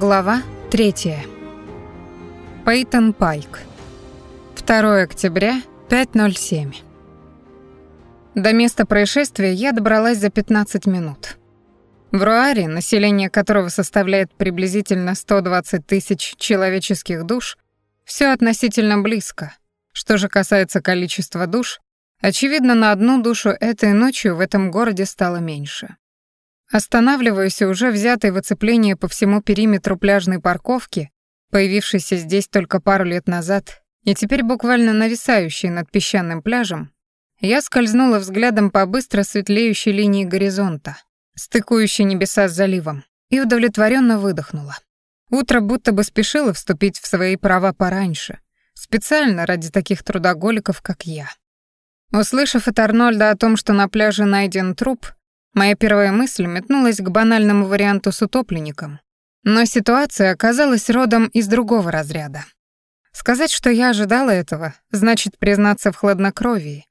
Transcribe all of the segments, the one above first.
Глава 3. Пейтон Пайк. 2 октября, 5.07. До места происшествия я добралась за 15 минут. В Руаре, население которого составляет приблизительно 120 тысяч человеческих душ, все относительно близко. Что же касается количества душ, очевидно, на одну душу этой ночью в этом городе стало меньше. Останавливаюсь уже взятой в оцепление по всему периметру пляжной парковки, появившейся здесь только пару лет назад и теперь буквально нависающей над песчаным пляжем, я скользнула взглядом по быстро светлеющей линии горизонта, стыкующей небеса с заливом, и удовлетворенно выдохнула. Утро будто бы спешило вступить в свои права пораньше, специально ради таких трудоголиков, как я. Услышав от Арнольда о том, что на пляже найден труп, Моя первая мысль метнулась к банальному варианту с утопленником, но ситуация оказалась родом из другого разряда. Сказать, что я ожидала этого, значит признаться в хладнокровии.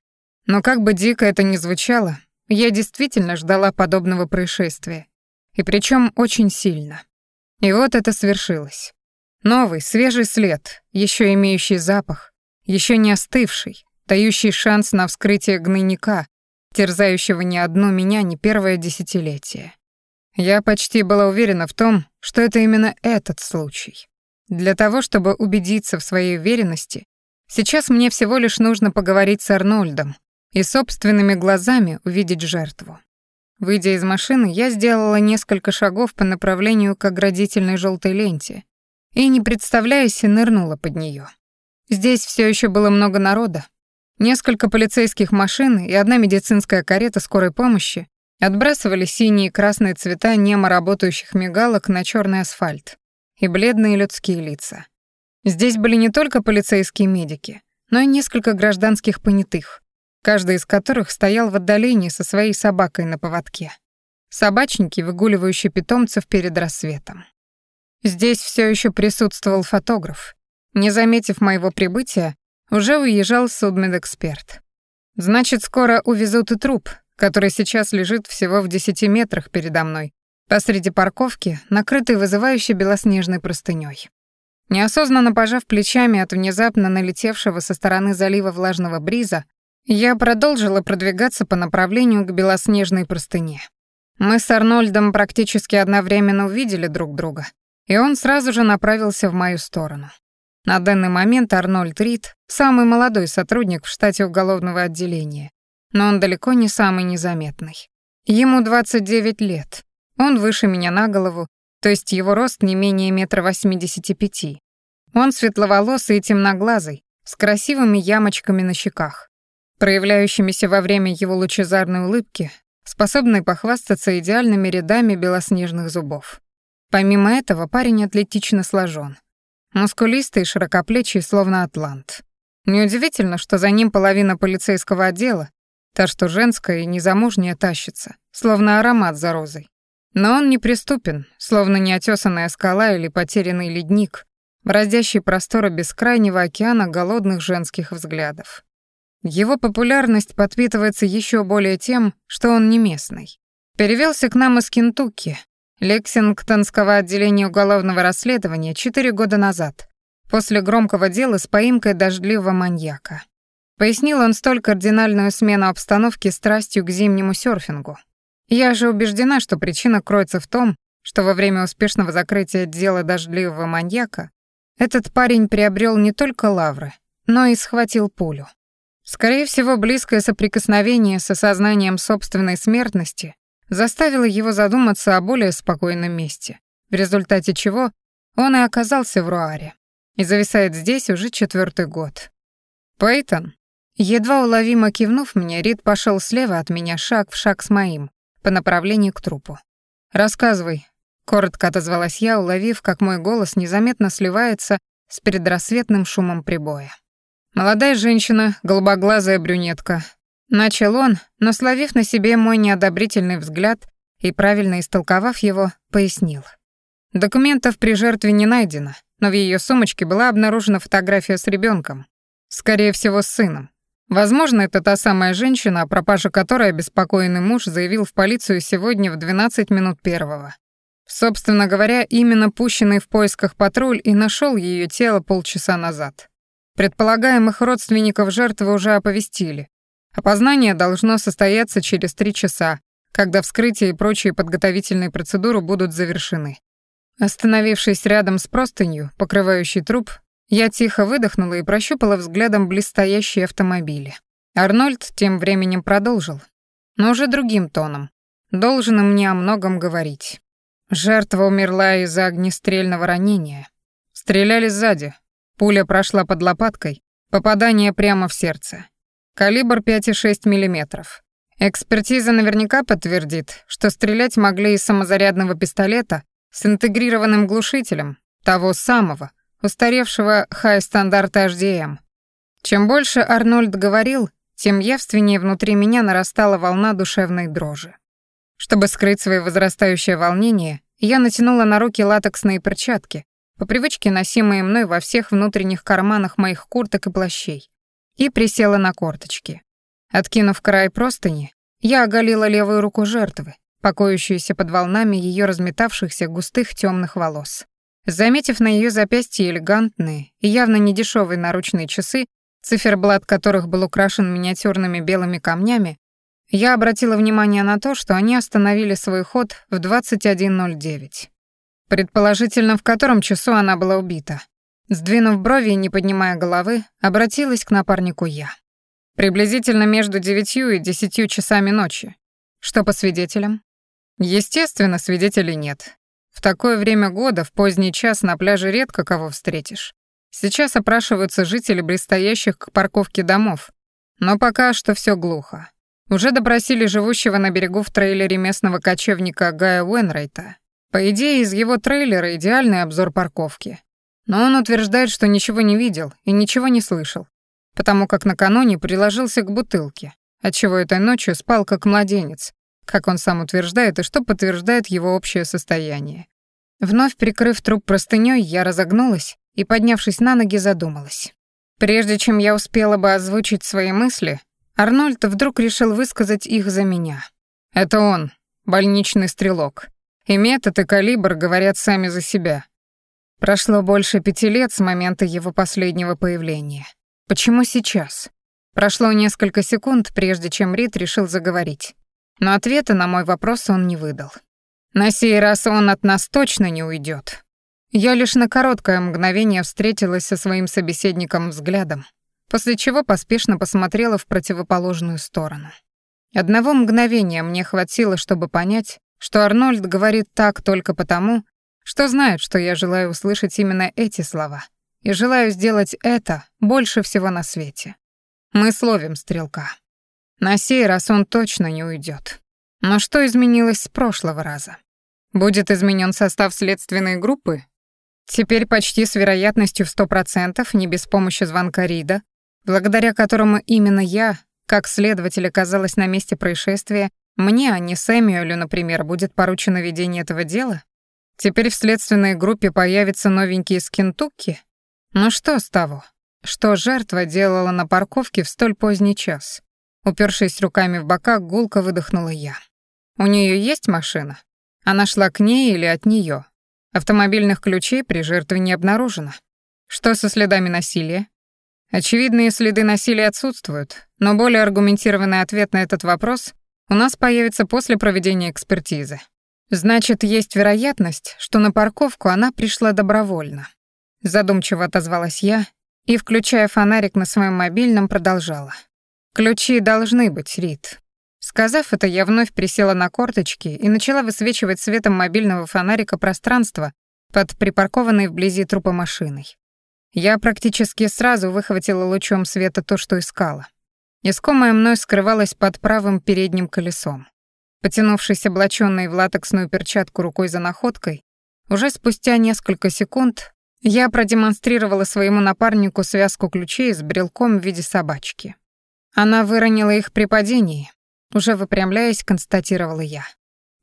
Но как бы дико это ни звучало, я действительно ждала подобного происшествия. И причем очень сильно. И вот это свершилось. Новый, свежий след, еще имеющий запах, еще не остывший, дающий шанс на вскрытие гнойника, терзающего ни одну меня не первое десятилетие. Я почти была уверена в том, что это именно этот случай. Для того, чтобы убедиться в своей уверенности, сейчас мне всего лишь нужно поговорить с Арнольдом и собственными глазами увидеть жертву. Выйдя из машины, я сделала несколько шагов по направлению к оградительной желтой ленте и, не представляясь, нырнула под нее. Здесь все еще было много народа, Несколько полицейских машин и одна медицинская карета скорой помощи отбрасывали синие и красные цвета немо работающих мигалок на черный асфальт и бледные людские лица. Здесь были не только полицейские медики, но и несколько гражданских понятых, каждый из которых стоял в отдалении со своей собакой на поводке. Собачники, выгуливающие питомцев перед рассветом. Здесь все еще присутствовал фотограф. Не заметив моего прибытия, уже уезжал судмедэксперт. Значит, скоро увезут и труп, который сейчас лежит всего в десяти метрах передо мной, посреди парковки, накрытый вызывающей белоснежной простынёй. Неосознанно пожав плечами от внезапно налетевшего со стороны залива влажного бриза, я продолжила продвигаться по направлению к белоснежной простыне. Мы с Арнольдом практически одновременно увидели друг друга, и он сразу же направился в мою сторону. На данный момент Арнольд Рид — самый молодой сотрудник в штате уголовного отделения, но он далеко не самый незаметный. Ему 29 лет. Он выше меня на голову, то есть его рост не менее метра восьмидесяти пяти. Он светловолосый и темноглазый, с красивыми ямочками на щеках, проявляющимися во время его лучезарной улыбки, способной похвастаться идеальными рядами белоснежных зубов. Помимо этого, парень атлетично сложен. Мускулистый, широкоплечий, словно атлант. Неудивительно, что за ним половина полицейского отдела, та, что женская и незамужняя, тащится, словно аромат за розой. Но он неприступен, словно неотесанная скала или потерянный ледник, бороздящий просторы бескрайнего океана голодных женских взглядов. Его популярность подпитывается еще более тем, что он не местный. Перевелся к нам из Кентукки, Лексингтонского отделения уголовного расследования четыре года назад, после громкого дела с поимкой дождливого маньяка. Пояснил он столь кардинальную смену обстановки страстью к зимнему серфингу. Я же убеждена, что причина кроется в том, что во время успешного закрытия дела дождливого маньяка этот парень приобрел не только лавры, но и схватил пулю. Скорее всего, близкое соприкосновение с осознанием собственной смертности заставило его задуматься о более спокойном месте, в результате чего он и оказался в Руаре и зависает здесь уже четвертый год. Пейтон, едва уловимо кивнув мне, Рид пошел слева от меня шаг в шаг с моим, по направлению к трупу. «Рассказывай», — коротко отозвалась я, уловив, как мой голос незаметно сливается с предрассветным шумом прибоя. Молодая женщина, голубоглазая брюнетка, Начал он, но словив на себе мой неодобрительный взгляд и правильно истолковав его, пояснил. Документов при жертве не найдено, но в ее сумочке была обнаружена фотография с ребенком, скорее всего, с сыном. Возможно, это та самая женщина, о пропаже которой обеспокоенный муж заявил в полицию сегодня в 12 минут первого. Собственно говоря, именно пущенный в поисках патруль и нашел ее тело полчаса назад. Предполагаемых родственников жертвы уже оповестили. Опознание должно состояться через три часа, когда вскрытие и прочие подготовительные процедуры будут завершены. Остановившись рядом с простынью, покрывающей труп, я тихо выдохнула и прощупала взглядом блестящие автомобили. Арнольд тем временем продолжил, но уже другим тоном. Должен мне о многом говорить. Жертва умерла из-за огнестрельного ранения. Стреляли сзади. Пуля прошла под лопаткой, попадание прямо в сердце. Калибр 5,6 мм. Экспертиза наверняка подтвердит, что стрелять могли из самозарядного пистолета с интегрированным глушителем, того самого, устаревшего хай-стандарта HDM. Чем больше Арнольд говорил, тем явственнее внутри меня нарастала волна душевной дрожи. Чтобы скрыть свое возрастающее волнение, я натянула на руки латексные перчатки, по привычке носимые мной во всех внутренних карманах моих курток и плащей, и присела на корточки. Откинув край простыни, я оголила левую руку жертвы, покоящуюся под волнами ее разметавшихся густых темных волос. Заметив на ее запястье элегантные и явно недешевые наручные часы, циферблат которых был украшен миниатюрными белыми камнями, я обратила внимание на то, что они остановили свой ход в 21.09. Предположительно, в котором часу она была убита. Сдвинув брови и не поднимая головы, обратилась к напарнику я. Приблизительно между девятью и десятью часами ночи. Что по свидетелям? Естественно, свидетелей нет. В такое время года, в поздний час на пляже редко кого встретишь. Сейчас опрашиваются жители близстоящих к парковке домов, но пока что все глухо. Уже допросили живущего на берегу в трейлере местного кочевника Гая Уэнрайта. По идее, из его трейлера идеальный обзор парковки. Но он утверждает, что ничего не видел и ничего не слышал потому как накануне приложился к бутылке, отчего этой ночью спал как младенец, как он сам утверждает и что подтверждает его общее состояние. Вновь прикрыв труп простынёй, я разогнулась и, поднявшись на ноги, задумалась. Прежде чем я успела бы озвучить свои мысли, Арнольд вдруг решил высказать их за меня. Это он, больничный стрелок. И метод, и калибр говорят сами за себя. Прошло больше пяти лет с момента его последнего появления. Почему сейчас? Прошло несколько секунд, прежде чем Рид решил заговорить. Но ответа на мой вопрос он не выдал. На сей раз он от нас точно не уйдет. Я лишь на короткое мгновение встретилась со своим собеседником взглядом, после чего поспешно посмотрела в противоположную сторону. Одного мгновения мне хватило, чтобы понять, что Арнольд говорит так только потому, что знает, что я желаю услышать именно эти слова и желаю сделать это больше всего на свете. Мы словим стрелка. На сей раз он точно не уйдет. Но что изменилось с прошлого раза? Будет изменен состав следственной группы? Теперь почти с вероятностью в 100%, не без помощи звонка Рида, благодаря которому именно я, как следователь, оказалась на месте происшествия, мне, а не Сэмюэлю, например, будет поручено ведение этого дела? Теперь в следственной группе появится новенький из Кентукки, ну что с того? Что жертва делала на парковке в столь поздний час? Упершись руками в бока, гулко выдохнула я. У нее есть машина? Она шла к ней или от нее? Автомобильных ключей при жертве не обнаружено. Что со следами насилия? Очевидные следы насилия отсутствуют, но более аргументированный ответ на этот вопрос у нас появится после проведения экспертизы. Значит, есть вероятность, что на парковку она пришла добровольно. Задумчиво отозвалась я и, включая фонарик на своем мобильном, продолжала. «Ключи должны быть, Рит». Сказав это, я вновь присела на корточки и начала высвечивать светом мобильного фонарика пространство под припаркованной вблизи трупа машиной. Я практически сразу выхватила лучом света то, что искала. Искомое мной скрывалось под правым передним колесом. Потянувшись облачённой в латексную перчатку рукой за находкой, уже спустя несколько секунд я продемонстрировала своему напарнику связку ключей с брелком в виде собачки. Она выронила их при падении. Уже выпрямляясь, констатировала я.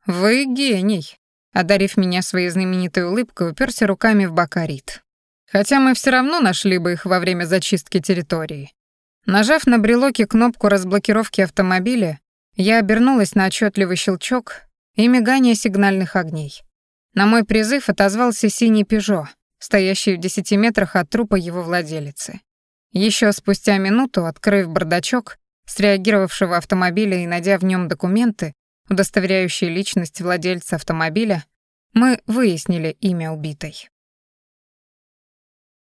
«Вы гений!» Одарив меня своей знаменитой улыбкой, уперся руками в бока Рит. «Хотя мы все равно нашли бы их во время зачистки территории». Нажав на брелоке кнопку разблокировки автомобиля, я обернулась на отчетливый щелчок и мигание сигнальных огней. На мой призыв отозвался синий «Пежо», стоящий в десяти метрах от трупа его владелицы. Еще спустя минуту, открыв бардачок, среагировавшего автомобиля и найдя в нем документы, удостоверяющие личность владельца автомобиля, мы выяснили имя убитой.